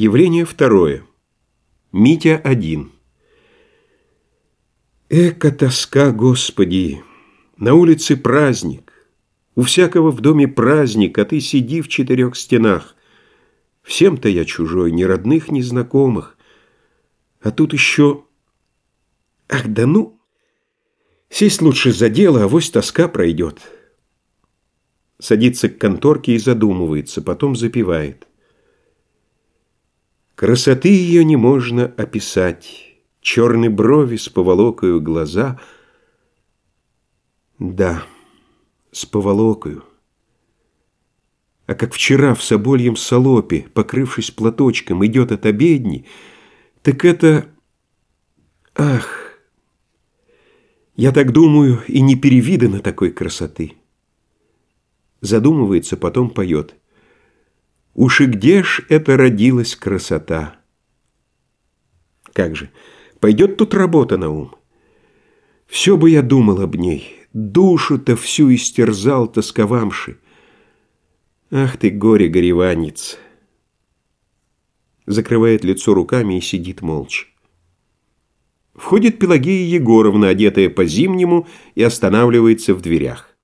Явление второе. Митя один. Эка тоска, Господи! На улице праздник. У всякого в доме праздник, а ты сиди в четырех стенах. Всем-то я чужой, ни родных, ни знакомых. А тут еще... Ах, да ну! Сесть лучше за дело, а вось тоска пройдет. Садится к конторке и задумывается, потом запевает. Красоты ее не можно описать, Черные брови с поволокою глаза. Да, с поволокою. А как вчера в собольем салопе, покрывшись платочком, идет от обедни, так это... Ах! Я так думаю, и не перевидано такой красоты. Задумывается, потом поет. Уж и где ж это родилась красота? Как же, пойдет тут работа на ум? Все бы я думал об ней, душу-то всю истерзал тосковамши. Ах ты, горе-гореванец! Закрывает лицо руками и сидит молча. Входит Пелагея Егоровна, одетая по-зимнему, и останавливается в дверях.